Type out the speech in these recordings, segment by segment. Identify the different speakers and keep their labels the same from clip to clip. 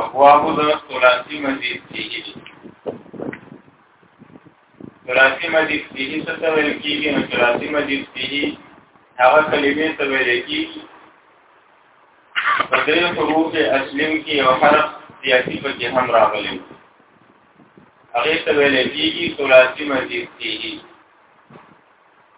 Speaker 1: ابواب د ثلاثي مزید کېږي ثلاثي مزید کېږي څه ته ویل کېږي نو ثلاثي مزید کېږي هغه کلمې ته ویل کېږي په دې حروف اسلم کې یو حرف زیاتی پکې هم راغلی هغه ته ویل کېږي ثلاثي مزید کېږي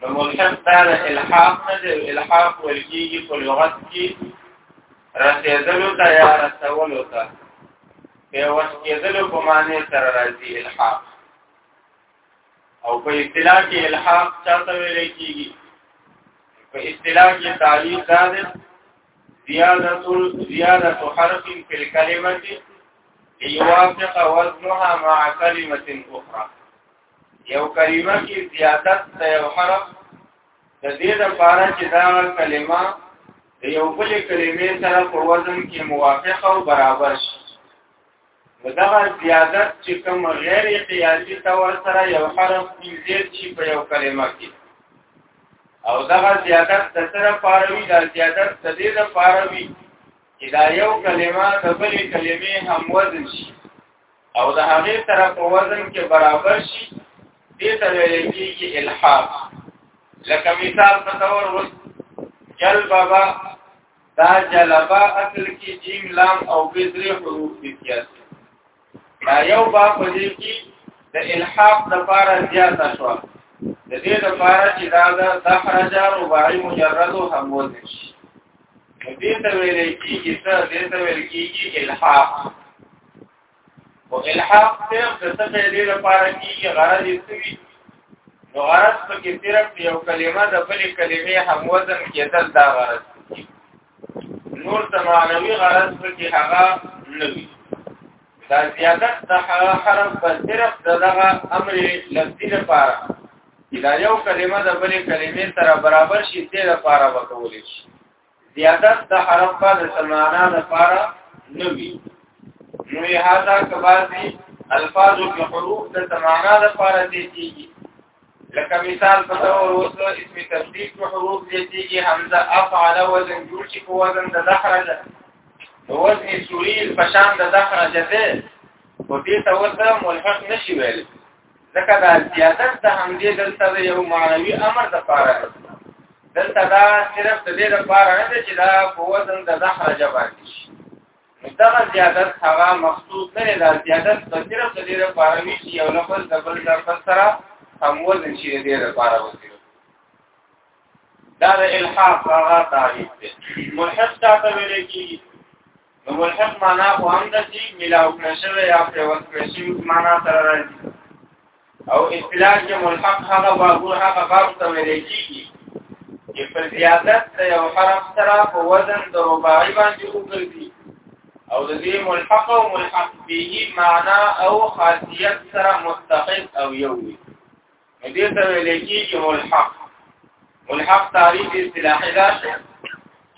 Speaker 1: نو ملحق دا د الحاق نه دی الحاق ویل کېږي په لغت کې رسېدلو ته یا رسولو ته په وس کېدلو په معنی سره راځي الحاق او په اصطلاح کې الحاق چاته ویل کېږي په اصطلاح کې تعلیق دا دی زیادة زیادة حرف فی الکلمه لیوافق وزنها مع کلمه اخرى یو کلمه کې زیادت د یو حرف د دې لپاره چې دا کلمه د یو بل کلمې سره په وزن کې موافق او برابر شي دغه زیادت چې کوم غیر قیاسي تور سره یو حرف زیات شي په یو کلمه کې او دغه زیادت د سره پاروي دا زیادت د دې لپاره وي چې دا یو کلمه د بلې کلمې هم وزن شي او د هغه سره په وزن کې برابر شي دې ته ویل کېږي الحاق لکه مثال په تور وس جل بابا دا جلبا اصل کې جیم لام او بذری حروف دي کیاسي دا یو با په دې کې د الحاق د لپاره زیاته شو د دې لپاره چې دا د دحرج او باعي مجرد هموز شي دې ته ویل کېږي څه دې ته ویل کېږي الحاق او الحاق ته د څه دې لپاره کیږي غرض یې سوي نو غرض په کې صرف یو کلمه د بلې کلمې هم وزن کېدل دا غرض نور د معنوي غرض په کې هغه نه وي دا زیادت د حرف په صرف دغه امر لفظي لپاره دا یو کلمه د بلې کلمې سره برابر شي د لپاره وکول شي زیادت د حرف په د سمانا لپاره نوي نو یې هاذا کبازي الفاظ او حروف د سمانا لپاره دي کیږي لکه مثال په تور اوس اسم تفضیل په حروف دي کیږي حمزه افعل وزن جوړ شي په وزن د دخرج نو وزن سوري په شان د دخرج ده او دې ته وسره ملحق نشي ویل ځکه دا زیادت د همدې دلته د یو معنوي امر د پاره دلته دا صرف د دې لپاره نه دی چې دا په وزن د زحر جواب شي دا زیادت هغه مخصوص نه دا زیادت د صرف د دې لپاره وی چې یو لفظ د بل لفظ سره هم وزن شي د دې لپاره وځي دا د الحاق هغه تعریف دی محق ته ویل کیږي نو مشق معنا خو هم ده چې ملاو کړی شوی یا پرې ورکړی شوي معنا سره راځي او اصطلاح کې ملحق هغه بابونه هغه باب ته ویل کېږي چې په زیادت د یو حرف سره په وزن د رباعي باندې وګرځي او د دې ملحق او ملحق به معنا او خاصیت سره متحد او یو وي دې ته ویل کېږي ملحق ملحق تعریف اصطلاحي ده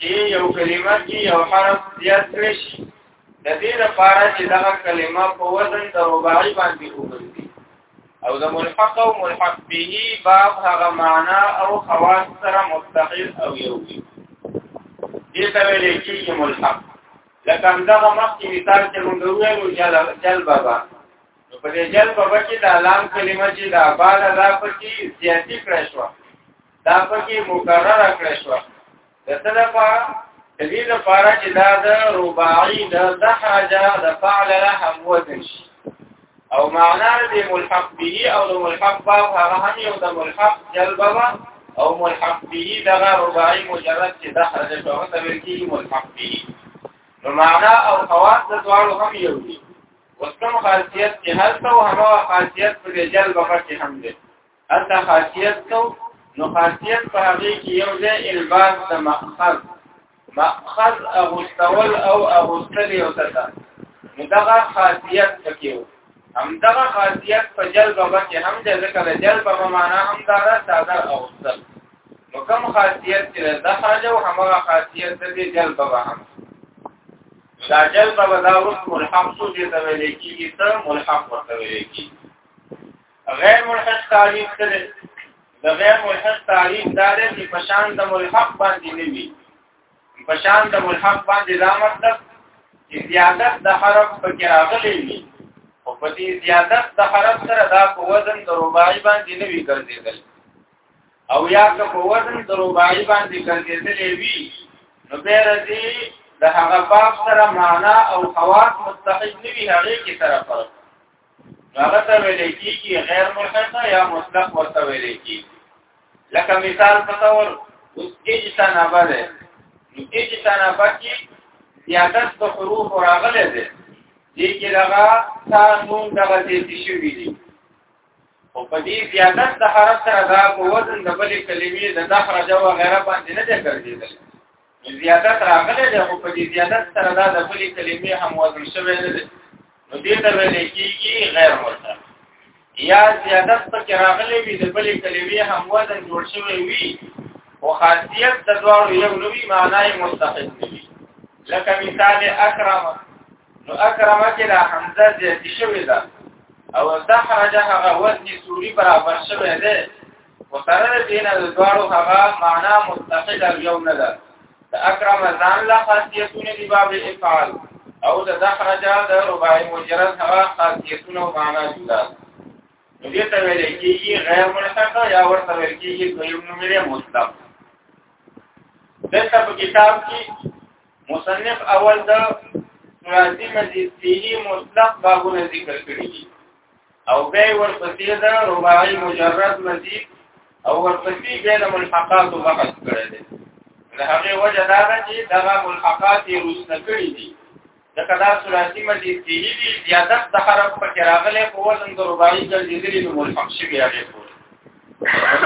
Speaker 1: چې یو کلمه کې یو حرف زیات کړی شي د دې لپاره چې دا کلمه په وزن د رباعي باندې وګرځي او د ملحق او ملحق به باب هغه معنا او خواص سره متحد او یو وي دې ته ویل کېږي ملحق لکه همدغه مخکې مثال چې موږ ویلو جل بابا نو په دې جلب په کې دا لام کلمه چې دا بعد دا پکې زیاتی کړی شو دا پکې مکرره کړی شو دته دا په دې لپاره چې دا د رباعي د دحاجه د فعل له هم وزن شي او معنا دې ملحق به او د ملحق باب هغه هم یو د ملحق جلب او ملحق به دغه رباعي مجرد چې دحاجه په هغه تل کې ملحق به نو معنا او خواص د دوالو هم یو دي وکم خاصیت چې هلته او هغه خاصیت په رجال بغه کې هم دی هلته خاصیت نو نو خاصیت په هغه کې یو ځای الباس د مأخذ مأخذ اغوستول او اغوستل یو څه ده نو دغه خاصیت پکې و هم دغه خاصیت په جلب باندې هم د ذکر جلب په معنا هم دا ده صادر اغوستل نو کوم خاصیت چې د خرج او هغه خاصیت د جلب به هم دا جلب به دا اوس ملحق شو چې دا ویل کېږي ته ملحق ورته ویل کېږي غیر ملحق تعریف سره د غیر ملحق تعریف دا دی چې په شان د ملحق باندې نه وي په شان د ملحق باندې دا مطلب چې زیادت د حرف په کې راغلی وي او په دې زیادت د حرف سره دا په وزن د رباعي باندې نه وي ګرځېدل او یا که په وزن د رباعي باندې ګرځېدلې وي نو به راځي د هغه باب سره معنا او خواص متحد نه وي هغه کې سره فرق هغه ته ویل کېږي غیر ملحق یا مطلق ورته ویل کېږي لکه مثال په تور اوس اجتناب ده نو اجتناب کې زیادت د حروف راغلي ده دې کې لغه تا نون دغه دې شوې دي او په دې زیادت د حرف سره دا په وزن د بلې کلمې د دحر جو غیره باندې نه دی ګرځېدل زیادت راغلی دی خو په دې زیادت سره دا د بلې کلمې هم وزن شوی نه دی نو دې ته ویل کېږي غیر مرتب یا زیادت پکې راغلی وي د بلې کلمې هم وزن جوړ شوی وي او خاصیت د دواړو یو نوی معنی مستحق دی لکه مثال اکرم نو اکرمه کې دا حمزه زیاتې شوې ده او دحرج هغه وزن سوري برابر شوی دی او سره د دینه د دواړو هغه معنا متحد او یو نه ده د اکرم ځان له خاصیتونه دی باب افعال او د دحرج د رباعي مجرد هغه خاصیتونه او معنا جدا نو دې ته ویل کېږي غیر مطلق یا ورته ویل کېږي دویم نوم یې مطلق دلته په کتاب کې مصنف اول د ثلاثي مزید فيه مطلق بابونه ذکر کړی دي او بیا ورپسې د رباعي مجرد مزید او ورپسې بیا د ملحقات وقت کړی دی د هغه وجه دا ده چې دغه ملحقات یې روسته کړی دي د کدا ثلاثي مزید فيه دي زیادت د حرف په کې راغلی په وزن د رباعي ګرځېدلی نو ملحق شوی هغه پورې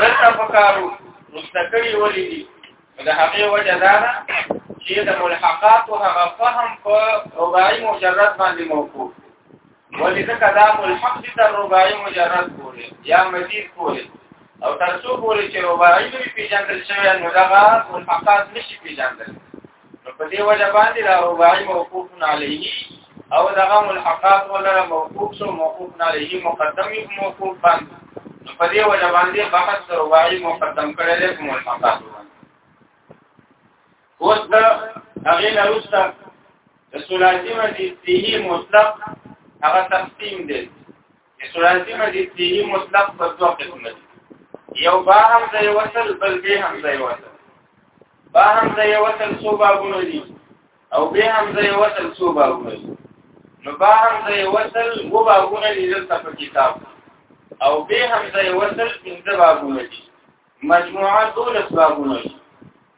Speaker 1: دلته پکارو روسته کړی ولې دي د هغې وجه دا ده چې د ملحقاتو هغه فهم په رباعي مجرد باندې موقوف دی ولې ځکه دا ملحق دي تر رباعي مجرد پورې یا مزید پورې او تر څو پورې چې رباعي نه وي پېژندل شوی نو دغه ملحقات نشي پېژندل نو په دې وجه باندې دا رباعي موقوف علیه او دغه ملحقات ولر موقوف سو موقوف نه لې مقدم یو موقوف باندې نو په دې وجه باندې بحث سره وایي مقدم کړي له ملحقات باندې اوس دا هغه نه روسته سلاتی مزید دیهی مطلق هغه تقسیم دی سلاتی مزید دیهی مطلق په دوه قسم دی یو با هم ځای وصل بل به هم ځای وصل با هم ځای وصل څو بابونه دي او به هم زه یو تل څو باغونه نو با هم زه یو تل و باغونه لیدل په کتاب او به هم زه یو تل پنځه باغونه دي مجموعه ټول باغونه دي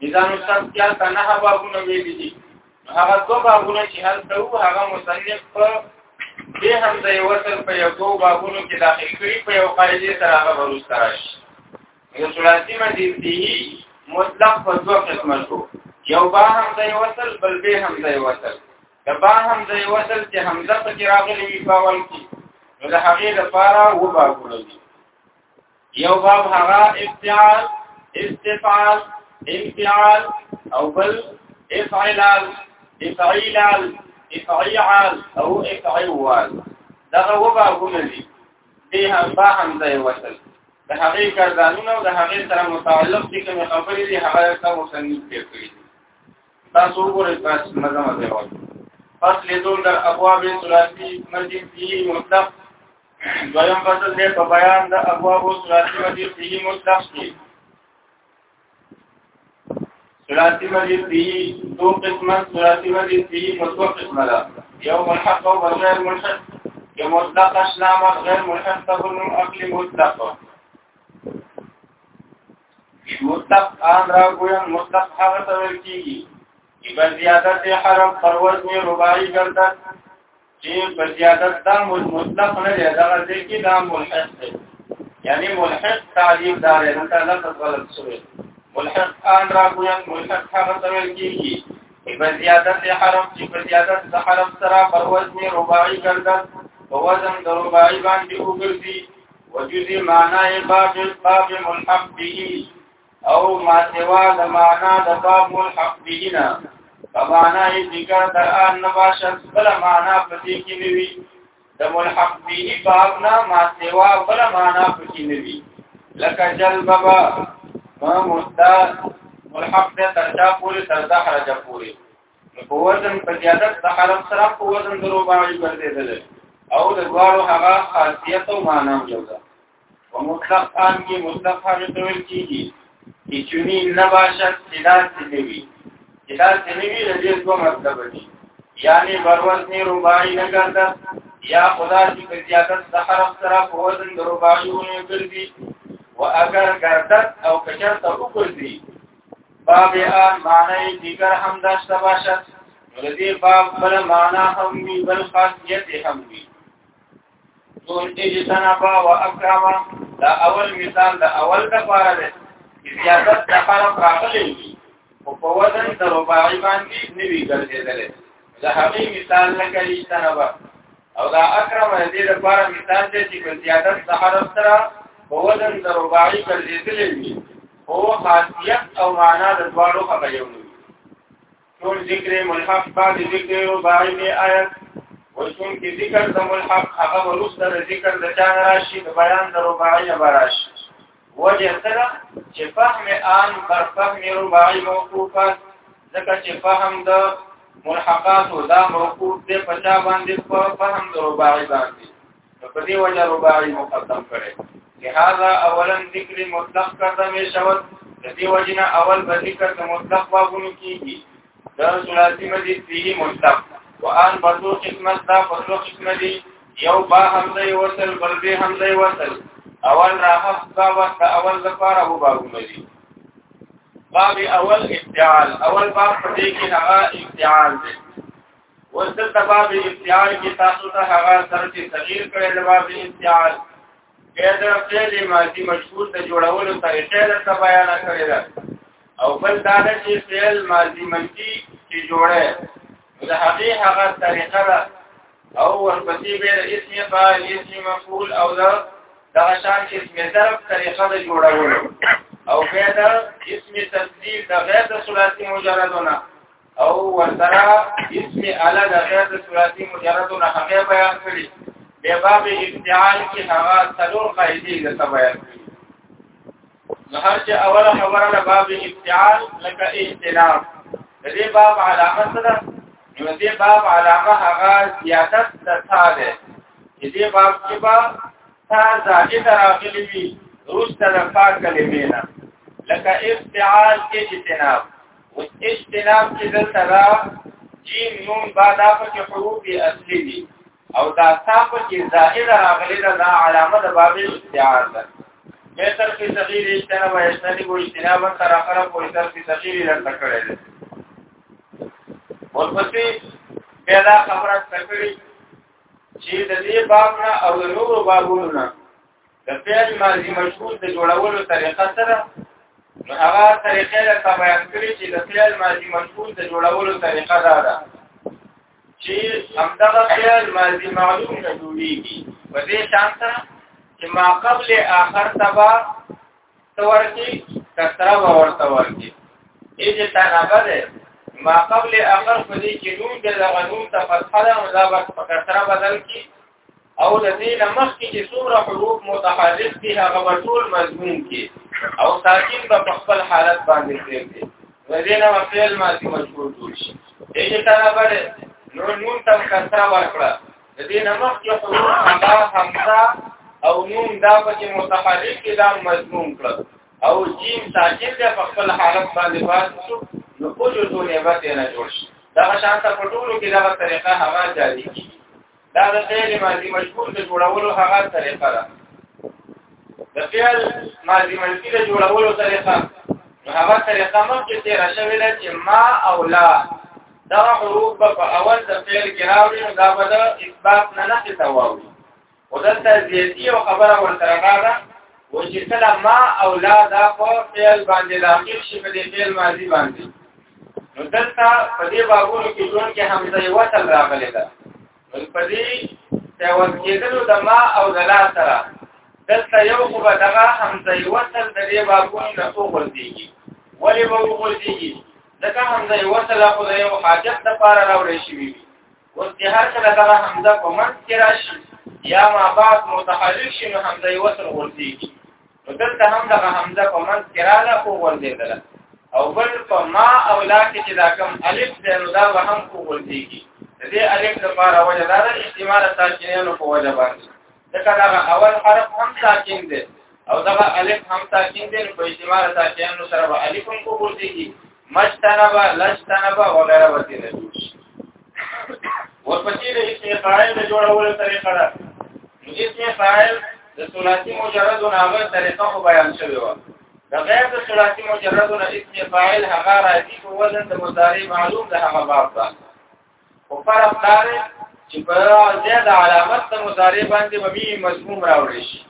Speaker 1: نظام صاحب کیا کنه باغونه ویل دي هغه دوه باغونه چې هلته وو هغه مصنف په به هم زه یو تل په یو دوه باغونو کې داخل کړی په یو قاعده سره هغه ورسره شي یو ثلاثی مزید دی مطلق په دوه قسمه شو یو با همزه وصل بل به همزه وصل د با همزه وصل چې همزه په کې راغلي وي په اول کې نو د هغې لپاره و با ګولوي یو باب هغه افتعال استفعال انفعال او بل افعلال افعیلال افعیعال او افعیوال دغه و با ګولوي به هم با همزه وصل د هغې کردانونه او د هغې سره متعلق دي کوم خبرې دي هغه ته مصنف تیر کړی تاسو وګورئ تاسو نظم دی وایي فصل دوم در ابواب ثلاثی مجید فی مطلق دویم فصل دی په بیان د ابواب ثلاثی مجید فی مطلق کې سلاسی مجید دی دو قسمت سلاسی مجید دی مطلق قسم دا یو ملحق و غیر ملحق که مطلق اشنام غیر ملحق تبنم اقل مطلق مطلق آن را گویم مطلق حاغ تول کی گی که بزیادت حرم پر وزن رباعی گردد چې په زیادت دا مطلق نه دی دا ځکه دا ملحق دی یعنی ملحق تعریف دار نه تا لفظ غلط شوی ملحق ان را ګویم ملحق هغه څه ویل کیږي چې په زیادت حرف چې په زیادت د حرف سره پر وزن رباعي ګرځد په وزن د رباعي باندې وګرځي وجودي معنی باقي باقي ملحق به او ما سوا د معنا د باب ملحق بهنا په معنا یې ذکر تر ان نباشت بل معنا پدې کې نیوي د ملحق به باب نه ما سوا بل معنا پکې نیوي لکه جل بابا ما مستدا ملحق دې ترجا پوری ترجا حرجا پوری په وزن په زیادت د حرف سره په وزن درو باندې ګرځیدل او د دوارو هغه خاصیت او معنا یو ده په مطلق عام کې مطلق هغه ته ویل کېږي چې چونی نه باشد چې داسې نه وي چې داسې نه وي د دې دوه مطلبه دي یعنې بر وزنې رباعي نه ګرځه یا خدا چې په زیادت د حرف سره په وزن د رباعي ونه ګرځي و اگر ګرځت او که چېرته وګرځي باب آن معنی دیگر هم داشته باشد نو د دې باب بل معنا هم وي بل خاصیت هم وي ټول اجتنابا و اکرما دا اول مثال دا اول د پاره دی چې زیادت د حرف راغلی وي او په وزن د رباعي باندې نوي ګرځېدل دا هغه مثال لکه اجتنابا او دا اکرم د دې لپاره مثال دی چې په زیادت د حرف سره په وزن د رباعي ګرځېدل وي او خاصیت او معنا د دواړو هغه یو ټول ذکر ملحق بعد ذکر رباعي دی آیت وشون کې ذکر د ملحق هغه ورسته د ذکر د چان راشي د بیان د رباعي نه راشي وجه سره چې فهم آن بر فهم رباعي موقوفه ځکه چې فهم د ملحقات او دا موقوف دی په چا باندې په فهم د رباعي باندې په دې وجه رباعي مقدم کړي لهذا اولا ذکر مطلق کړه مې شوت د دې وجنه اول به ذکر د مطلق واغونو کیږي دا ثلاثي مزید فيه مطلق وان برضو قسمت دا برضو قسمت دی یو با حمزه وصل بل به حمزه وصل اول راحف با وقت اول لپاره هو باغونه دي باب اول افتعال اول باب پدې کې هغه افتعال دی اوس د باب اختیار کې تاسو ته هغه سر چې تغییر کړي د باب اختیار کې د فعل ماضی مشهور د جوړولو طریقې درته بیان کړی ده او بل دا چې فعل ماضی منفي چې جوړه د هغه هغه طریقه ده او ورپسې به د اسم فاعل اسم مفعول او د دغه شان اسم ظرف طریقه د جوړولو او به د اسم تصدیق د غیر د ثلاثي مجردونه او ورسره اسم اعلی د غیر د ثلاثي مجرد نه هغه بیان کړي به باب افتعال کې هغه څلور قاعده د بیان کړي نو هر چې اوله خبره د باب افتعال لکه اختلاف د دې باب علامه څه ده نو دې باب علامه هغه زیادت د تا ده دې باب کې با تا زائد راغلي وي روسته د فاکلې نه لکه افتعال کې اجتناب اوس اجتناب چې دلته دا جیم نون با دا په حروف اصلي دي او دا تاسو کې زائد راغلي دا علامه د باب استعار ده به تر کې صغیر اجتناب اجتناب او اجتناب تر اخره پورې تر کې صغیر لته کړی ده ورپسې بیا دا خبره تکړی چې د دې باب نه او د نورو بابونو نه د فعل ماضی مشهور د جوړولو طریقه سره نو هغه طریقې له بیان کړی چې د فعل ماضی مشهور د جوړولو طریقه دا ده چې همدغه فعل ماضی معلوم نه جوړیږي په دې شان سره چې ما قبل آخر تبا تورکی کثره ورته ورکی اې تنابه ده ما قبل آخر په دې کې نون د غنون ته فتحه ده او دا په کثره بدل کی او د دې لمخکې چې څومره حروف متحرک دي هغه په ټول مضمون کې او ساکن به په خپل حالت باندې پرېږدي ودینه وفعل ماضی مجبور جوړ شي دغه طرفه ده نو نون تم کسره ورکړه د دې نمخ کې حروف حمزه حمزه او نون دا پکې متحرک دي دا مضمون کړه او جیم ساکن ده په خپل حالت باندې واسو نو اوجو ټول عبادت نه جوړ شي دا شانته په ټولو کې دا طریقه هغه جاری کیږي دا د فعل ماضی مشهور د جوړولو هغه طریقه ده د فعل ماضی منفی د جوړولو طریقه نو هغه طریقه مخکې تیر شوې ده چې ما او لا دا حروف په اول د فعل کې راوړي نو دا به د اثبات نه نه تواوي او دلته زیاتی او خبره ورسره راغله و چې کله ما او لا دا په فعل باندې داخل شي په دې فعل ماضي باندې نو دلته په دې بابونو کې جون کې حمزه یو تل راغلی ده په دې تاول کېدلو د ما او د لا سره دلته یو خو به دغه حمزه یو تل د دې بابونو نه وګرځيږي ولې به وګرځيږي ځکه حمزه یو تل خو د یو حاجت لپاره راوړې شي اوس د هر کله دغه حمزه په منځ کې راشي یا ما بعد متحرک شي نو حمزه یې وصل غورځېږي نو دلته هم دغه حمزه په منځ کې رااله خو غورځېدله او بل په ما او لا کې چې دا کم الف دی نو دا به هم خو غورځېږي د دې الف لپاره وجه دا ده احتمال ساکنینو په وجه باندې ځکه دا اول حرف هم ساکن دی او دا الف هم ساکن دی په اجتماع ساکنو سره به الف هم قبول دي مجتنبا لجتنبا وغیرہ ورته نه جوړ ورپسې د اسم فاعل د جوړولو طریقه ده نو اسم فاعل د ثلاثي مجرد ناغه طریقه خو بیان شوی و د غیر د ثلاثي مجرد اسم فاعل هغه راځي په وزن د مضارع معلوم د هغه باب ده او فرق دا دی چې په دې د علامت د مضارع باندې به می مضموم راوړي شي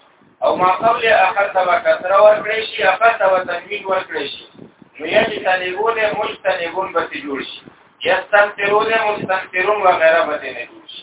Speaker 1: او ما قبل اخر تبع کثره ورکړي شي اخر تبع تنوین ورکړي شي نو یا چې تنوون مجتنبون به جوړ شي یستنفرون مستنفرون وغیرہ به نه جوړ شي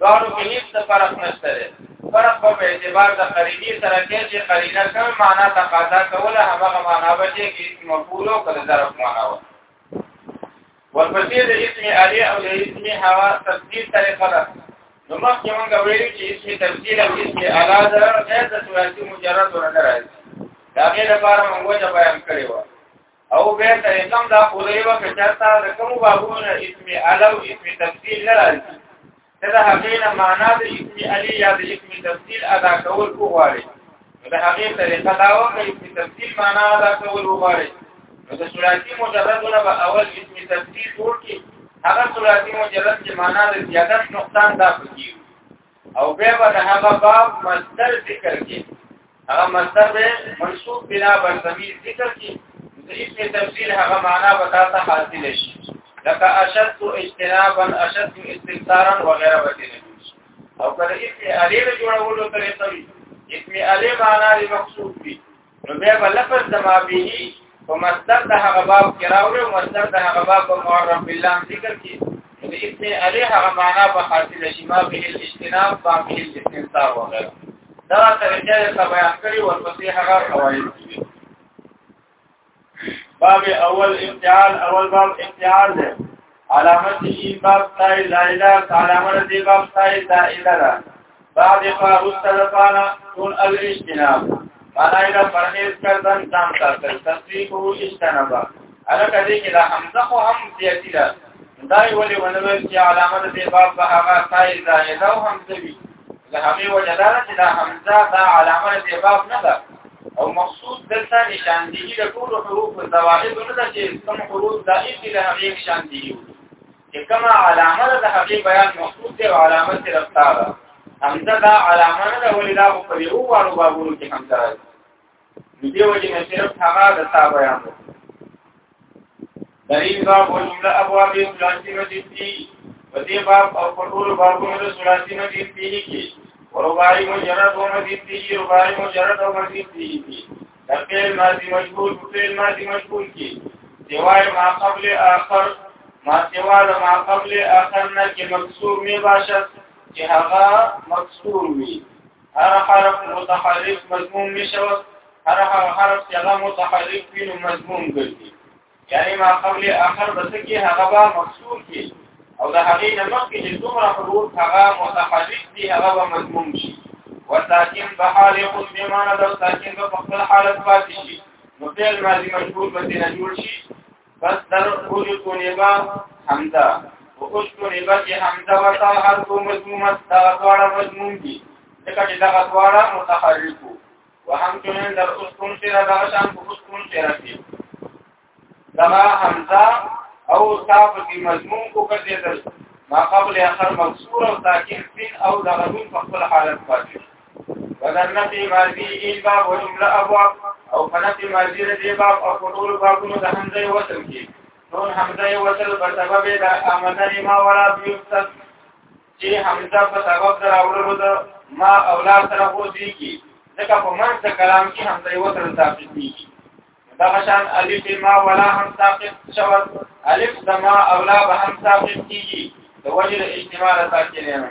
Speaker 1: دارو کې هیڅ فرق نشته دی فرق په اعتبار د قرینې سره کې چې قرینه کوم معنا تقاضا کوله هغه معنا به چې اسم مفعول او کله ظرف معنا و ورپسې د اسم علی او د اسم هوا تفصیل طریقه ده نو مخکې موږ ویلو چې اسم تفصیل او اسم اعلی ده غیر د ثلاثي مجرد ورته راځي دا غیر لپاره موږ وجه بیان کړی و او به تر کوم دا پورې وخت چاته د کوم بابونه اسم علو اسم تفصیل نه راځي دا هغه معنا د اسم علی یا د اسم تفصیل ادا کول کوغواړي دا هغه طریقه دا و چې اسم تفصیل معنا ادا کول کوغواړي د سوراتي مجردونه به اول اسم تفصیل ورکی هغه سوراتي مجرد چې معنا د زیادت نقصان دا پکې او به ور هغه باب مصدر ذکر کې هغه مصدر به منصوب بنا بر ضمیر ذکر کې د اسم تفصیل هغه معنا به تاسو حاصل شي لکه اشد اجتنابا اشد استنصارا وغيرها وتنه او کله اسم علی جوړولو طریقه وي اسم علی معنا لري مقصود وي نو بیا به لفظ د ما به په مصدر د هغه باب کې راوړي او مصدر د هغه باب په معرب بالله ذکر کې د ابن علي هغه معنا په حاصل شي ما به الاجتناب ما به الاستنصار وغیره دا طریقې ته بیان کړي ورپسې هغه قواعد دي باب اول امتحان اول باب امتحان دی علامت این باب تای لایلا علامت دی باب تای لایلا دا بعد فاروس تلفانا تون الاجتناب معنی دا پرهیز کردن دان ساتل تصدیق او اجتناب الکه دې کې دا حمزه خو هم زیاتی ده دا ویلې ونویل چې علامت دی باب هغه تای لایلا هم دی له هغه وجه دا چې دا حمزه دا علامه د باب نه ده او مقصود دلته نشاندهی د ټول حروف او زوائد نه ده چې کوم حروف دائم دي له هغه نشاندهی چې کومه علامه د هغه بیان مقصود دی او علامه تر افتاره حمزه دا علامه نه ده ولې دا په یو وړو بابونو کې حمزه راځي دې وجه نه صرف هغه د تا بیان دی دلیل باب او جمله ابواب ثلاثی مجید دی په دې باب او په ټول بابونو د ثلاثی مجید دی کې وربای مجرد او مجید دی وربای مجرد او مجید دی د فعل ماضی مشغول فعل ماضی مشغول کې سوای ما قبل آخر ما سوا د ما قبل آخر نه کې مکسور می باشد چې هغه مکسور وي هر حرف متحرک مضموم نشو هر هغه حرف چې هغه متحرک وي نو مضموم ګرځي یعنی ما قبل اخر بس کې هغه به مکسور کې او د هغې نه مخکې چې څومره حروف هغه متحرک دي هغه به مضموم شي وساکن به حال خود بیمانه د ساکن به په خپل حالت پاتې شي نو فعل ماضي مجبور به نه جوړ شي بس در اوجو تونیبا حمزه و اوش تونیبا چې حمزه وتا هر کو مضموم دا دواړه مضموم دي ځکه چې دا دواړه متحرک وو وهم چونین در اوش تون سره دا شان کو اوش تون سره دي دا حمزه او تا په مضموم کو کړی در ما قبل اخر مکسور او ساکن فين او دا غنون په خپل حالت پاتې ولنه په ماضي باب او جمله ابواب او فنه په ماضي دې باب او ټول بابونو د همځای وصل کې نون همځای وصل په سبب د امدن ما ولا بيوتس چې همځه په سبب د راوړلو د ما اولاد سره وځي کې ځکه په منځ کلام کې همځای وصل ثابت دي دا شان الف ما ولا هم ثابت شوت الف د ما اولاد هم ثابت کیږي د وجه اجتماع راځي نه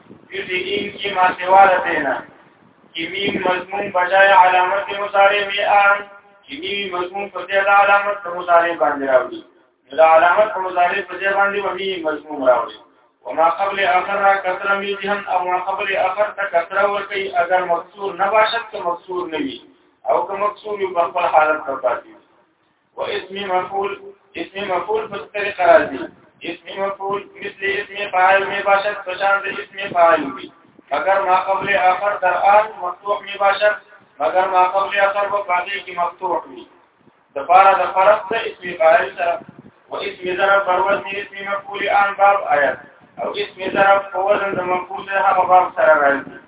Speaker 1: دې ان کې ما سیواله دینا کې میم مضمون بجای علامت مصارع می ان کې میم مضمون په دې علامت مصارع باندې راوړي دا علامت مصارع په دې باندې ومي مضمون راوړي وما قبل اخر کثر میدهم او ما قبل اخر ته کثر ورکی اگر مکسور نباشد که مکسور نوی او که مکسور یو په خپل حالت ته پاتې و اسم مفعول اسم مفعول په طریقه راځي اسم مفعول مثل اسم فاعل می باشد پشان د اسم فاعل وي مگر ما قبل اخر در آن مفتوح می باشد مگر ما قبل اخر په باقي کې مفتوح وي د بار د فرق ته اسم فاعل سره و اسم ضرب پر وزن اسم مفعول آن باب آیت او اسم ضرب په وزن د مفعول هغه باب سره راځي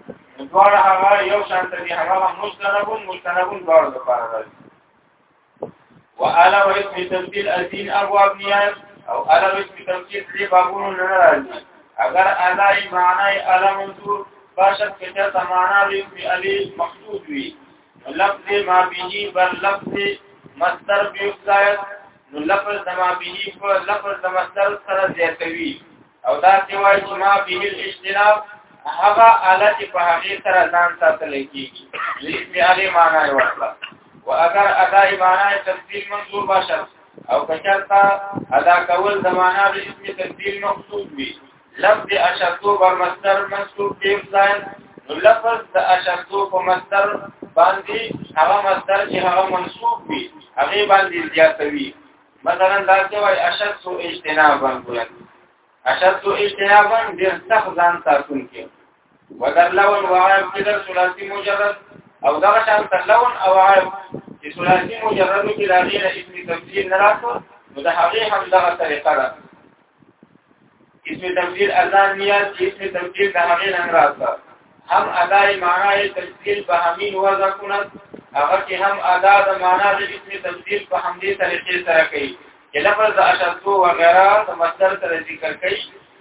Speaker 1: دواړه هغه یو شان دي هغه مستنبون مستنبون دواړه لپاره راځي والا واسم تمثيل الدين ابواب نياز او الا واسم تمثيل دې بابونو نه راځي اگر الا معنی الا منصور باشد کچا سمانا وی علی مقصود وی لفظ ما به بر لفظ مصدر بیوسایت نو لفظ دما به په لفظ د مصدر سره زیاتوي او دا څه وایي چې ما به الاجتناب هغه اله چې په هغه سره ځان ساتل کیږي لیس می اله معنا یې ورکړه او اگر ادا معنا تفصیل منظور باشد او کچرتا ادا کول د معنا د اسم تفصیل مقصود وي لفظ اشدو بر مصدر منصوب دی ځای نو لفظ د اشدو په مصدر باندې هغه مصدر چې هغه منصوب وي هغه باندې زیاتوي مثلا دا چې وای اشد سو اجتنابا ګولن اشد سو اجتنابا ډیر سخت ځان ساتون کې ودر لون وعاب کې در ثلاثي مجرد او دا شان تلون او عاب چې ثلاثي مجرد کې لاغیر اسم تفسیر نه راځو نو د هغه هم دغه طریقه ده اسم تفسیر اذان نیاز چې اسم تفسیر د هغې نن راځه هم اداء معنا یې تفسیر په همین وضع کونه هغه چې هم اداء د معنا د اسم تفسیر په همدې طریقې سره کوي چې لفظ د اشدو و غیره د مصدر سره ذکر کوي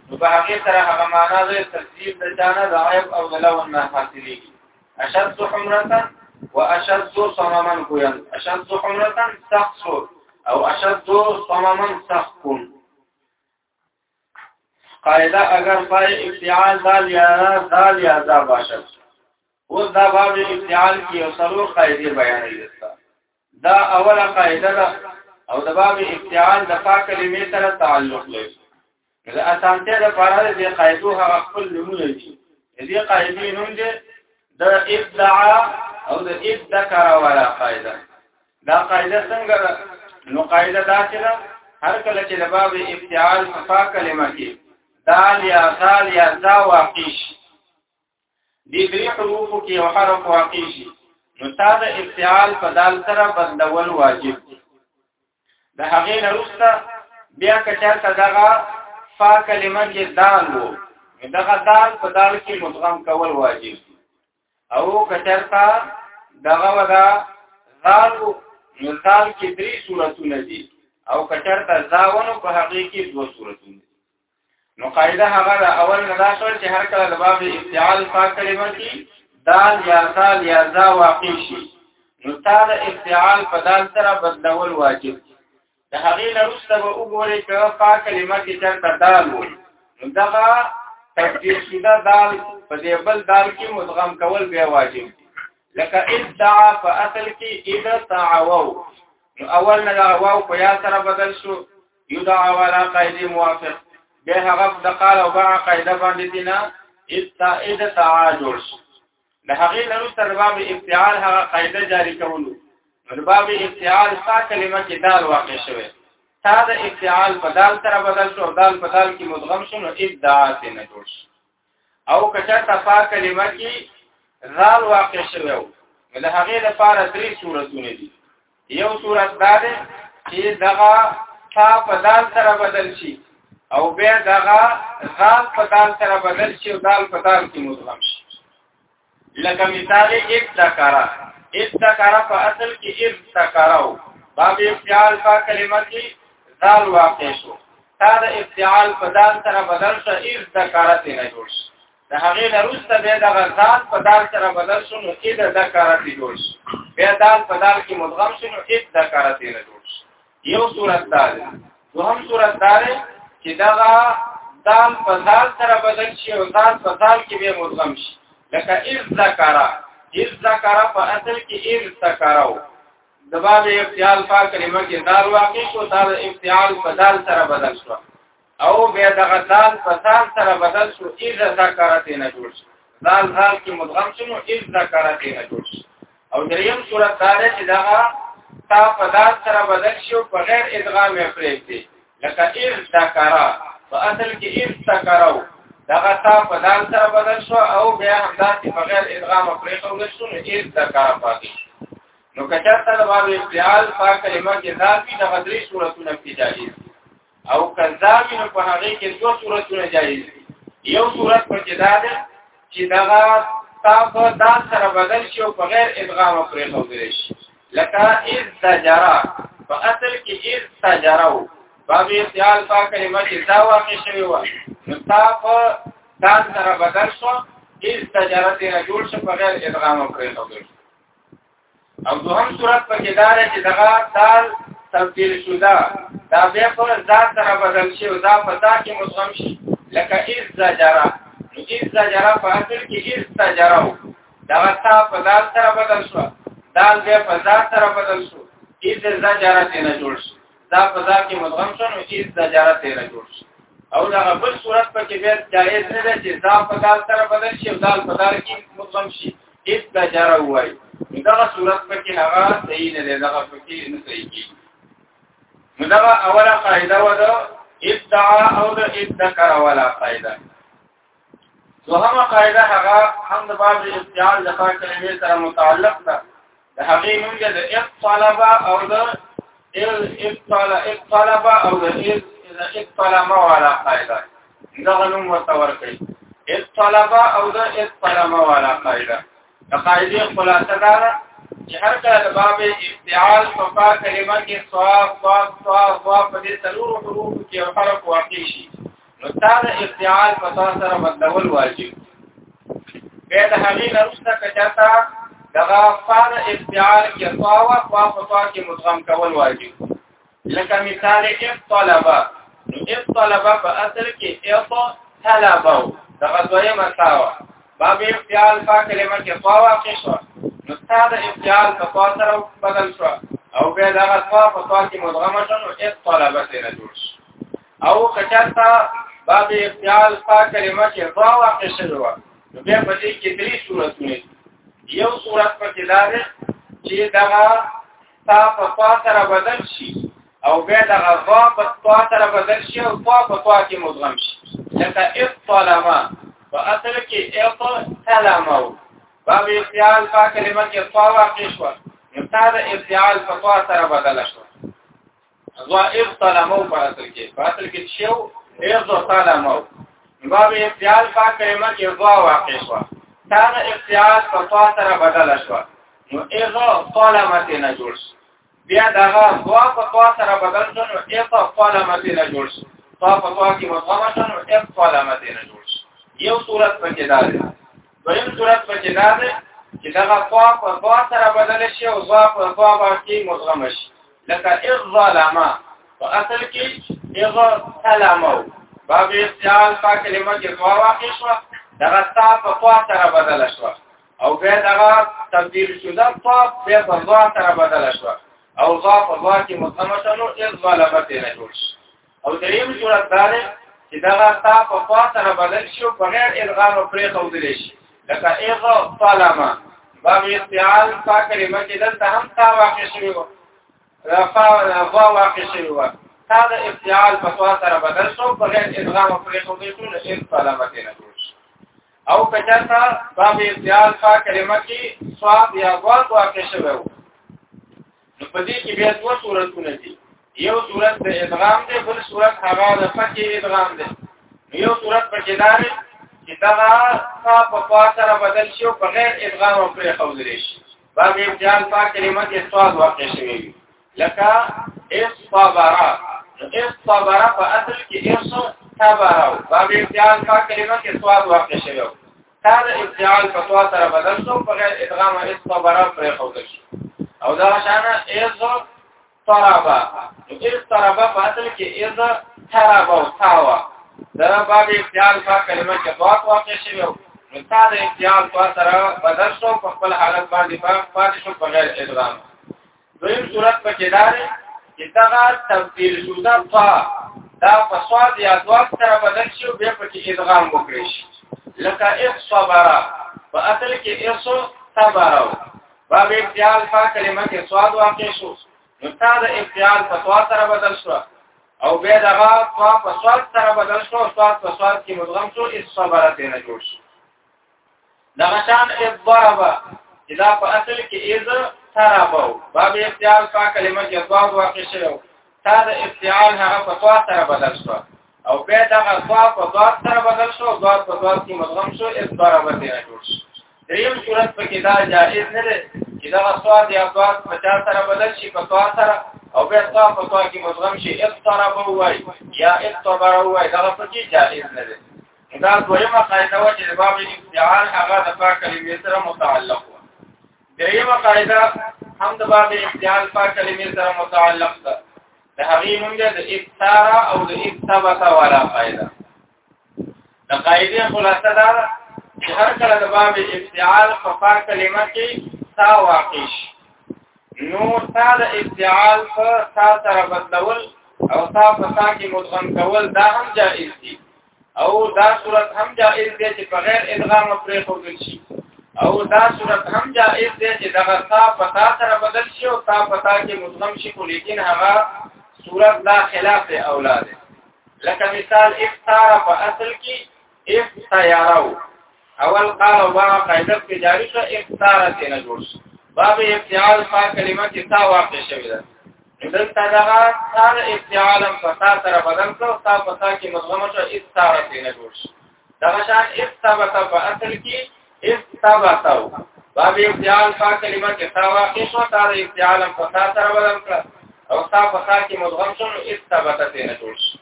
Speaker 1: نو په هغه سره هغه معنا د تفسیر د جانه د عیب او غلو نه حاصلېږي اشد حمرتا واشد صمما کویا اشد حمرتا سخت شو او اشد صمما سخت کون قاعده اگر پای افتعال دال یا دال یا ذا باشد اوس دا باب افتعال کې یو څلور قاعده بیانې دي دا اوله قاعده ده او د باب افتعال د فا کلمې سره تعلق لري د اسانتیا د فارغ د قاعده هغه خپل نمونه دي دې قاعده نوم دې د ابدعا او د ابتکر ولا قاعده دا قاعده څنګه ده نو قاعده دا چې ده هر کله چې د باب افتعال په فا کلمه کې دال یا ثال یا ذا واقع شي دې درې حروفو کې یو حرف واقع شي نو تا د افتعال په دال سره بندول واجب دي د هغې نه وروسته بیا که چېرته دغه فا کلمه کې دال وو دغه دال په دال کې مدغم کول واجب دي او که چېرته دغه ودا ذال وو نو ذال کې درې صورتونه دي او که چېرته ذاونو په هغې کې دوه صورتونه دي نو قاعده هغه دا اول نه دا شو چې هر کله د باب افتعال په کلمه کې دال یا دال یا ذا واقع شي نو تا د افتعال په دال سره بدلول واجب د هغې نه وروسته به وګورئ چې په کلمه کې چېرته دال وي نو دغه تفسیر شوده دال په دې بل دال کې مدغم کول بیا واجب دي لکه ادعا په اصل کې اذا تعاوو نو اول نه دا واو په یا سره بدل شو یو دا والا قاعده موافق به هغه د قال او باع قاعده باندې دینا اتعاد تعاجل د هغه نو تر باب افتعال هغه قاعده جاری کولو نو باب افتعال سا کلمه کې دال واقع شوه تا د افتعال په دال سره بدل شو دال په دال کې مدغم شو نو ادعا ته نه جوړ شو او کچا تفا کلمه کې ذال واقع شوی وو نو د هغې لپاره درې صورتونه دي یو صورت دا دی چې دغه تا په دال سره بدل شي او بیا دغه ذال په دال سره بدل شي او دال په دال کې مدغم شي لکه مثال ابتکرا ابتکرا په اصل کې ابتکرا او باب افتعال په کلمه کې ذال واقع شو تا د افتعال په دال سره بدل شو ابتکرا ته نه جوړ شو د هغه لروسته به د غزاد په دال سره بدل شو نو اې د ذکرات جوړ شو بیا دال په دال کې مدغم شو نو اې د ذکرات نه جوړ شو یو صورت دا ده دوهم صورت دا ده چې دا دال په دال سره بدل شي او دال په دال کې به مدغم شي لکه اذ ذکر اذ ذکر په اصل کې اذ ذکرو د باب افتعال په کلمه کې دال واقع شو دا افتعال په دال سره بدل شو او بیا دغه دال په ځان سره بدل شو اذا ذکرت نه جوړ شو دال حال کې مدغم شنو اذ ذکرت نه جوړ شو او دریم صورت دا ده چې دا تا په دال سره بدل شو په غیر ادغام یې پرېږدي لکه اذ ذکرا په اصل کې اذ ذکراو دغه تا په دال سره بدل شو او بیا همدا چې په غیر ادغام پرېښول شو نو اذ ذکرا پاتې نو کچا ته د باب افتعال په کلمه کې ذات دي دغه درې صورتونه پیدا دي او کذابی نو په هغه کې دوه صورتونه جایز دي یو صورت په کې دا ده چې دا تاسو دا سره بدل شي او په غیر ادغام پرې خوځري شي لکه اذ تجرا په اصل کې اذ تجرا باب اختیال په کلمه کې دا واقع شوی و نو تاسو دا سره بدل شو اذ تجرا ته جوړ شو په غیر ادغام پرې خوځري او دوهم صورت په کې دار چې دغه دال تبدیل شوه دا بیا په ذات سره بدل شي او دا په ذات کې مصغم شي لکه اذ زجرا نو اذ زجرا په اصل کې اذ تجرا دا تا په ذات سره بدل شو دال بیا په ذات سره بدل شو اذ زجرا دې نه جوړ شو دا په ځا کې مدغم شون او ایز د جاره تیر جوړ شي او دا بل صورت په کې بیا جایز نه ده چې دا په دال سره بدل شي او دا په دال کې مدغم شي ایز د جاره وای دا صورت په کې هغه صحیح نه ده دا په کې نه صحیح کی نو دا اوله قاعده و ده ادعا او د ادکر ولا قاعده دوهمه قاعده هغه هم د باب الاستعال د فاعل کلمې سره متعلق ده د هغې موږ د اطلب او د اطلب او د اطلب والا قاعده دا غنوم ورته ورکړي اطلب او د اطلب والا قاعده د قاعده خلاصه دا ده چې هر کله د باب افتعال په پا کلمه کې صواب صواب صواب په دې څلورو حروفو کې حرف واقع شي نو تا د افتعال په تاسو سره بدلول واجب به د هغې نرسته کچاتا دغه فار افتعال کې طاوا طوا په طوا کې مدغم کول واجب لکه مثال اف طلبه نو اف طلبه په اصل کې اف طلبه دغه دویمه طاوا باب افتعال په کلمه کې طوا واقع شو نو تا د افتعال په طوا سره بدل شو او به دغه طوا په طوا کې مدغم شو نو اف طلبه سره جوړ شو او کچاتا باب اختیال فا کلمه چې فا واقع شوی و نو بیا په دې کې درې صورتونه یو صورت په کې دا ده چې دا تا په فا سره بدل شي او بیا دا فا په فا سره بدل شي او فا په فا کې مدغم شي لکه اطلما په اصل کې اطلما باب اختیال فا کلمه کې فا واقع شوه نو تا د افتعال په خوا سره بدل شو ظاهر سلامو په اصل کې په اصل کې شیو ارزو سلامو باب افتعال په کلمه کې ضا واقع شو دا افتعال په طا سره بدل شو نو ارزو طالمت نه جوړ شو بیا دا ضا په طا سره بدل شو نو ارزو طالمت نه جوړ شو طا په طا کې مضغم شو نو ارزو طالمت نه جوړ شو یو صورت پکې دا دی دویم صورت په کې دا دی چې دا خوا په خوا سره بدل شي او خوا په خوا باندې مدغم شي لکه اذ ظلما په اصل کې اذ سلامو باب اختیال په کلمه کې خوا واقع شو دا تا په خوا سره بدل شو او بیا دا تبدیل شو دا خوا بیا په خوا سره بدل شو او خوا په خوا کې مدغم شنو اذ ظلمت نه جوړ شي او دریم صورت دا دی چې دا تا په خوا سره بدل شي په غیر الغام او پرې خودل شي لکه ایغه طالما باب استعال فا کلمه چې دلته هم تا واقع شوی و رفا رفا واقع شوی و تا د استعال په خوا سره بدل شو په غیر الغام او پرې خودل شي نو ایغه طالما کې نه او کچرتا باب استعال فا کلمه کې صواب یا غوړ واقع شوی و نو په دې کې بیا دوه صورتونه دي یو صورت د ادغام دی بل صورت هغه د فکې ادغام دی یو صورت په کې دار چې دا فا په فا سره بدل شي او بغیر ادغام او پرې خوذل شي باب ابدال فا کلمه کې سواد واقع شوی لکه اس صبرا اس صبرا په اصل کې اس صبرا باب ابدال فا کلمه کې سواد واقع شوی دا د افتعال فتوا سره بدل شو په غیر ادغام اس په برابر پرې خوده شي او دا شانه ایز طربا ایز طربا په اصل کې ایز طربا او تاوا دا باب افتعال په کلمه کې ضاد واقع شوی او تا د افتعال په سره بدل شو په خپل حالت باندې په پاتې شو په غیر ادغام دویم صورت په کې دار چې دا تفسیر شوزه په دا په سواد یا دوات سره بدل شي او بیا په کې ادغام وکړي شي لکه اصبرا په اصل کې اصو صبرا باب ابتیال فا کلمه کې سواد واقع شو نو تا د ابتیال په سواد سره بدل شو او بیا دغه په سواد سره بدل شو سواد په سواد کې مدغم شو اصبرا ته نه جوړ شي دا غشان ابواب اذا په اصل کې از ترابو باب افتعال په کلمه کې ابواب واقع شوی تا د افتعال هغه په توا سره بدل شو او بیا دا غوا په توا سره بدل شو توا په توا کې مدغم شو از ترابو باندې نه جوړ شو دریم صورت په کې دا جائز نه دی چې دا غوا د ابواب په چا سره بدل شي په توا سره او بیا توا په توا کې مدغم شي از ترابو وای یا از ترابو وای دا په کې جائز نه دی دا دویمه قاعده و چې باب افتعال هغه د پاک کلمې سره متعلق و دریمه قاعده هم د باب افتعال پاک کلمې سره متعلق ده د هغې نوم دی د افتارا او د افتبتا والا قاعده د قاعده خلاصه دا ده چې هر کله د باب افتعال په پاک کلمه کې تا واقع شي نو تا د افتعال په تا سره بدلول او تا په تا کې مدغم کول دا هم جائز دي او دا صورت هم جائز دی چې بغیر ادغام پرې خوږل شي او دا صورت هم جائز دی چې دغه تا پتا سره بدل شي او تا پتا کې مدغم شي خو لیکن هغه صورت دا خلاف اولا دی لکه مثال افتار په اصل کې افتیارو اول قال او باب قاعده کې جاری شو اختار ته نه جوړ شو باب افتعال په کلمه کې تا واقع شوی ده دلته دا ثار افتعال په تا سره بدل کړو تا په تا کې مضمون شو اختار ته نه جوړ شو دا شان اختبت په اصل کې اختبت باب افتعال په کلمه کې تا واقع شو تا افتعال په تا سره بدل کړو او تا په تا کې مضمون شو اختبت ته نه جوړ شو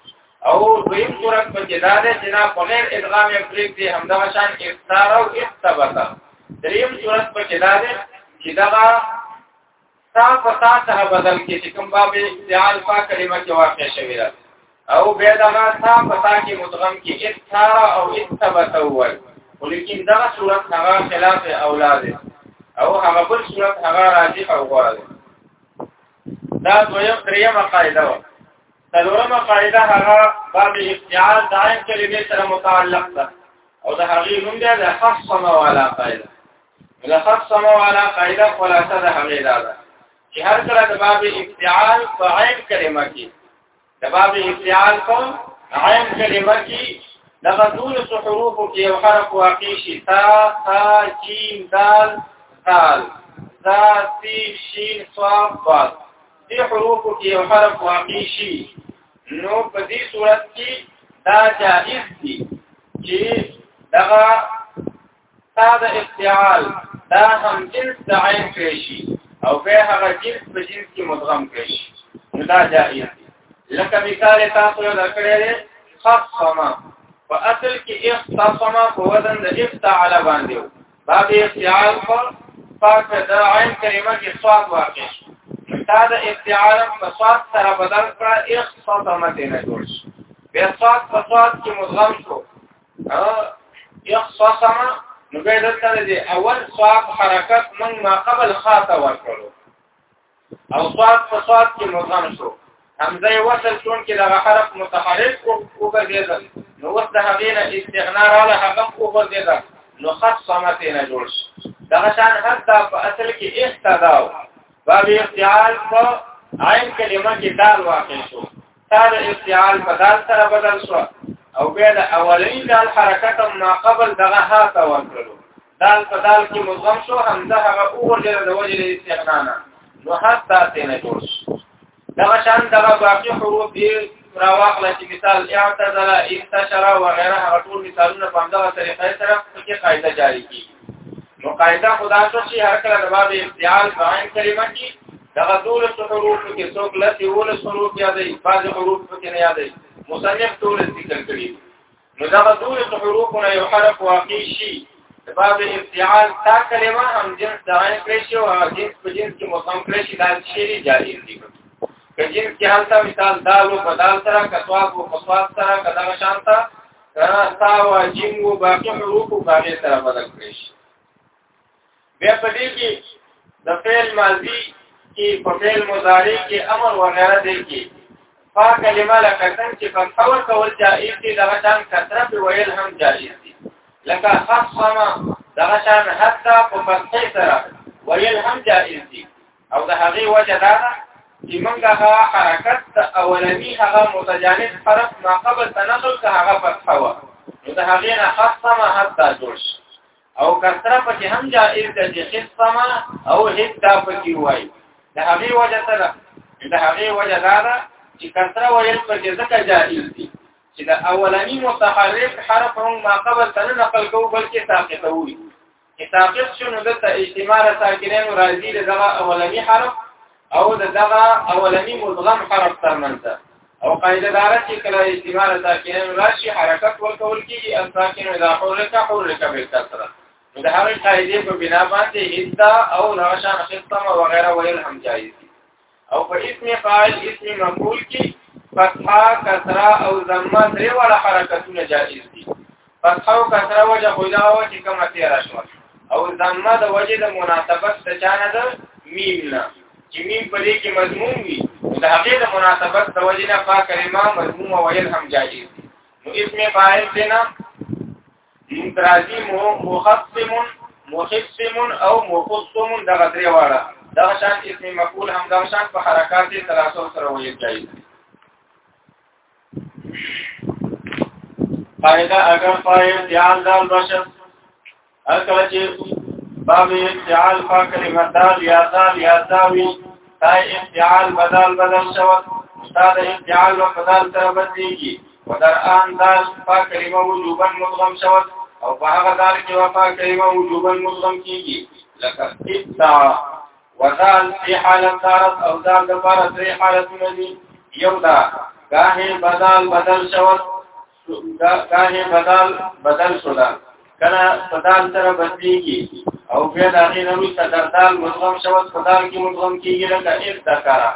Speaker 1: او دویم قرات په کې دا ده چې نه په غیر ادغام یې پرې دي همدا شان اختار او اثبات دریم صورت په کې دا ده چې دا تا په تا سره بدل کې چې کوم باب استعال پا کلمه کې واقع شوی ده او بیا دا تا په تا کې مدغم کې اثار او اثبات وایي ولیکن دا صورت هغه خلاف اولاد او هغه بل صورت هغه راجح او غوړه ده دا دویم دریمه قاعده و څلورمه قاعده هغه باب افتعال د عین کلمې سره متعلق ده او د هغې نوم دی د خصم والا قاعده د خصم والا قاعده خلاصه د هغې دا ده چې هر کله د باب افتعال په عین کلمه کې د باب افتعال په عین کلمه کې دغه ټول حروف کې یو حرف واقع شي تا تا جیم دال دال ذا سی شین صاد دې حروف کې یو حرف واقع شي نو په دې صورت کې دا جائز دي چې دغه ساده افتعال دا هم جنس د عین کړی شي او په هغه جنس په جنس کې مدغم کړی شي نو دا جائز دي لکه مثال تاسو درکړی دی خصما په اصل کې اختصما په وزن د افتعال باندې دا به اختیار په پاک د عین کریمه کې صاد واقع شو دا د اختیار په صاد سره بدل کړه اختصامت نه جوړ شو بیا صاد په صاد کې مضغم شو اختصام نو به دلته د اول صاد حرکت من ما قبل خاطه ورکړو او صاد په صاد کې مدغم شو همزه وصل چون کې دغه حرف متحرک او وګرځیدل نو وس د هغې نه استغنا رااله هغه وګرځیدل نو خط صمت نه جوړ شي دغه شان حتی په اصل کې اهتدا باب اختیال په عین کلمه کې دال واقع شو تا د افتعال په دال سره بدل شو او بیا د اولین دال حرکت ما قبل دغه ها ته ورکړو دال په دال کې مضغم شو همزه هغه اوجه د وجه د استغنا نه نو حتی تنه جوړ شو دا شان دا باقي حروف دی راواخله چې مثال اعتزل انتشر و غیره هغه ټول مثالونه په همدغه طریقه سره کې قاعده جاری کی نو قاعده خدا ته چې هر کله د باب افتعال باندې کلمه کې دغه ټول حروف کې څوک لته ول حروف یادې بعض حروف کې نه یادې مصنف ټول ذکر کړی نو دا دوه حروفونه یو حرف واقع شي د باب افتعال تا کلمه هم جنس د عین کړی شي او جنس په جنس کې مقام کړی شي دا شی جایز دی که جنس کې حالته مثال دال او بدال سره کتواب او قصواب سره کدا شانتا تا او جن او باقي حروف او باقي سره بدل کړی شي بیا په دې کې د فعل ماضی کې په فعل مضارع کې امر وغیرہ دی کې فا کلمه لکه څنګه چې په خبر کول جائز دي دا شان کثره په ویل هم جائز دي لکه خصما دا شان حتا په فتحه سره ویل هم جائز دي او د هغه وجه دا ده چې موږ هغه حرکت د اولنی هغه متجانس حرف ما قبل تنقل که هغه فتحه و نو د هغې نه خصمه حتی جوړ شي او کثره په کې هم جائز ده چې خصما او هیڅ دا په کې وای د هغه وجه سره د هغه وجه دا ده چې کثره ویل په کې ځکه جائز دي چې د اولنی متحرک حرف هم ما قبل تل نقل کوو بلکې ساقط وي چې ساقط شنو د اجتماع ساکنینو راځي د دغه اولنی حرف او د دغه اولنی مدغم حرف ترمنځ او قاعده دار چې کله استعمال ساکنین راشي حرکت ورکول کیږي ان ساکن اذا حرکت حرکت بالکسره د هغې قاعده په بنا باندې حصہ او نغشان خصم او غیره ویل هم جایز دي او په اسم فاعل اسم مفعول کې فتحه کسره او ضمه درې واړه حرکتونه جایز دي فتحه او کسره وجه خو دا و چې کومه تیره شوه او ضمه د وجه د مناسبت د چا نه ده میم نه چې میم په دې کې مضمون وي د هغې د مناسبت د وجه نه پا کلمه مضمون ویل هم جایز دي نو اسم فاعل دی نه مترازی مخصم مخصم او مخصم دغه درې واړه دغه شان اسم مفعول هم دغه شان په حرکات ثلاثه سره ویل جایز دي فائدہ اگر فائد دیال دال بشر اکلا چه باب افتعال فا کلمه دال یا دال یا داوی تا افتعال بدل بدل شود تا دا افتعال و بدل تر بدلیگی و در آن دال فا کلمه وجوبا مدغم شود او په هغه دال کې وفا کلمه وجوبا مدغم کیږي لکه ابتع وزال دې حالت دارت او زال د پاره درې حالتونه دي یو دا کاهه بدل بدل شو دا کاهه بدل بدل شو دا کله بدل سره بدلېږي او بیا د هغې نه وروسته دردال مدغم شو بدل کې مدغم کېږي لکه ایف دا کارا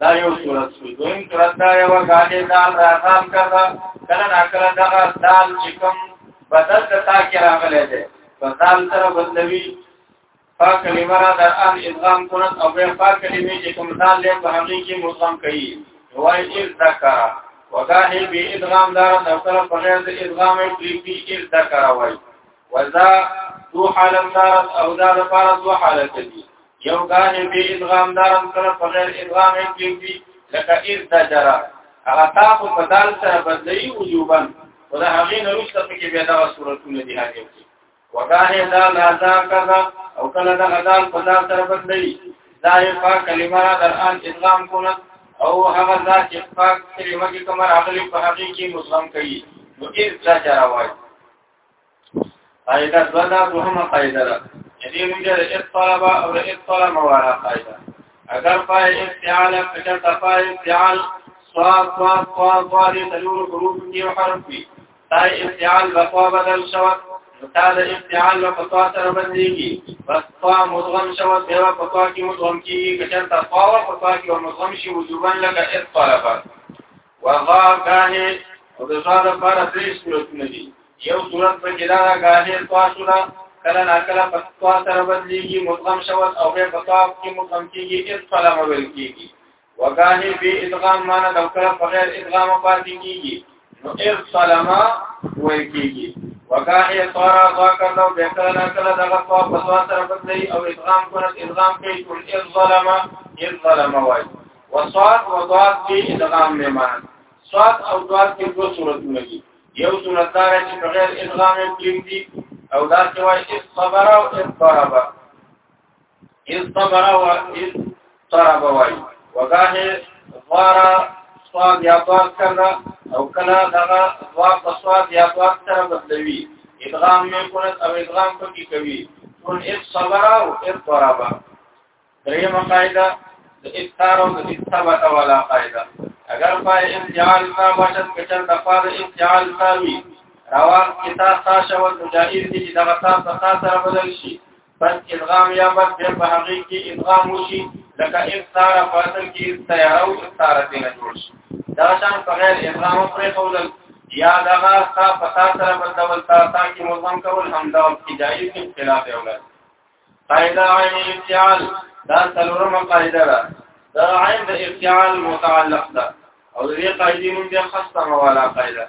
Speaker 1: دا یو صورت شو دویم صورت دا یو غاډې دال راغام کړه کله ناکله دغه دال چې کوم بدل ته تا کې راغلی دی بدل سره بدلوي فا کلمه را در ان ادغام کند او بیا فا کلمه چې کوم ځان لیم په هغې کې مدغم کوي وای اذ ذکر وګاهي به ادغام دار د طرف په غیر د ادغام کې پی اذ ذکر وای وذا دو حالت دار او دا لپاره دو حالت دي یو ګاهي به ادغام دار د طرف په غیر ادغام کې پی لکه اذ ذکر هغه تاسو په دال سره بدلی وجوبن ولا هغې نه رسته کې بیا دا صورتونه دي هغه وکانه دا لا دا کذا او کله دا غدال په دا سره بدلی دا یې په کلمه را در ان ادغام کونه او هغه ذات چې په کلمه کې کوم راغلي په هغه کې مصغم کوي نو اذ لا جرا وای قاعده دا دا دوهمه قاعده ده یعنی موږ د اطلب او د اطلب موالا قاعده اگر پای استعال کچا تفای استعال صاد صاد صاد صاد تلور حروف کې حرف وي دا افتعال بقوا بدل شوت دا د افتعال په بقوا سره بدلېږي بس قوا مدغم شوت دی په بقوا کې مدغم کیږي کچر تا قوا په بقوا کې مدغم شي وجوبا لکه اطلب وغا غانه او د زړه لپاره درې صورتونه دي یو صورت په کې دا غانه قوا سره کله نا کله په بقوا سره بدلېږي مدغم شوت او په بقوا کې مدغم کیږي اطلب ویل کیږي وکانی به ادغام معنا د کله په غیر ادغام پاتې کیږي نو ار سلامه وای کیږي وکانی طرا ذکر نو به کله نه کله دغه په بسوا سره بدلی او ادغام کړه ادغام کوي ټول ار ظلمه ار ظلمه وای وصاد وضاد به ادغام نه معنا صاد او ضاد کې دوه صورتونه دي یو صورت دار چې بغیر ادغام پرېږدي او دا چې وای صبر او اضطراب استبر و استرب وای وګاه غارا سواد یا طاق کرده او کلا دغه وا په سواد یا طاق سره بدلوي ادغام یې کولت او ادغام پکې کوي نو اف صبر او اف ضربا دریم قاعده د افتار او د استبت ولا قاعده اگر پای امتحان ما باشد کچر دفار امتحان تاوی روان کتا ساشا و تجائیر دی دغتا ستا سر بدل شي بس ادغام یا بس بیا په هغه کې ادغام وشي لکه افتار په اصل کې استعاره او استعاره دې نه جوړ شي دا شان په غیر ادغام پرې قولل یا دغه تا پتا سره بدول تا تا کې مضمون کول هم دا کې جایز کې خلاف دی اولاد قاعده عین افتعال دا څلورمه قاعده ده دا عین د افتعال متعلق ده او دې قاعده نوم دې خاصه موالا قاعده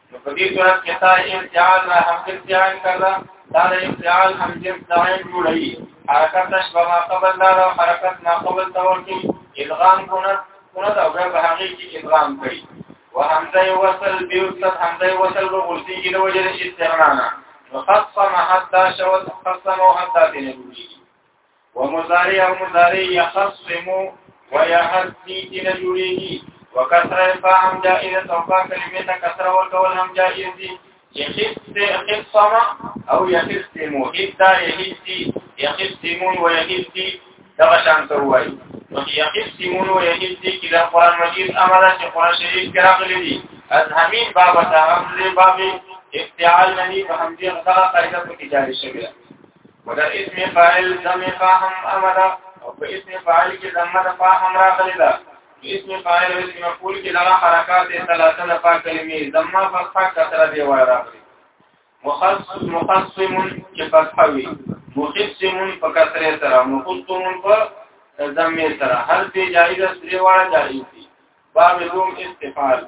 Speaker 1: نو په دې صورت کې تا امتحان را هم امتحان کړه دا د امتحان هم جنس دائم جوړي حرکت نشبه ما قبل دا او حرکت ما قبل تور کې ادغام کونه کونه دا به په هغه کې ادغام کوي وهمزه وصل بيوصل همزه وصل به غلطي کې د وجه استغنانا وخصم حتى شوت خصم حتى تنبوي ومضارع او مضارع يخصم ويهدي دين جوړيږي وکثره فهم جائز او کا کلمه ته کثره ورکول هم جائز دي يخص خصم او يخصم هدا يهدي يخصم ويهدي دا شان ته وایي نو يخصم ويهدي کله قران مجید امر چې قران شریف کې راغلي دي از همین باب ته هم باب افتعال نه په همدې غره قاعده کې جاری شوی ولا اسم فاعل دم فاهم امدا او په اسم فاعل کې دم د فاهم راغلی دا اسم فاعل او اسم مفعول کې دغه حرکات ثلاثه نه پاک کلمې دم فتحه کثره دی وای راغلی مخصص مخصم چې فتحه وي مخصم په کثره سره مخصم په دمه سره هر دې جایز سره وړه جایز دي باب دوم استفال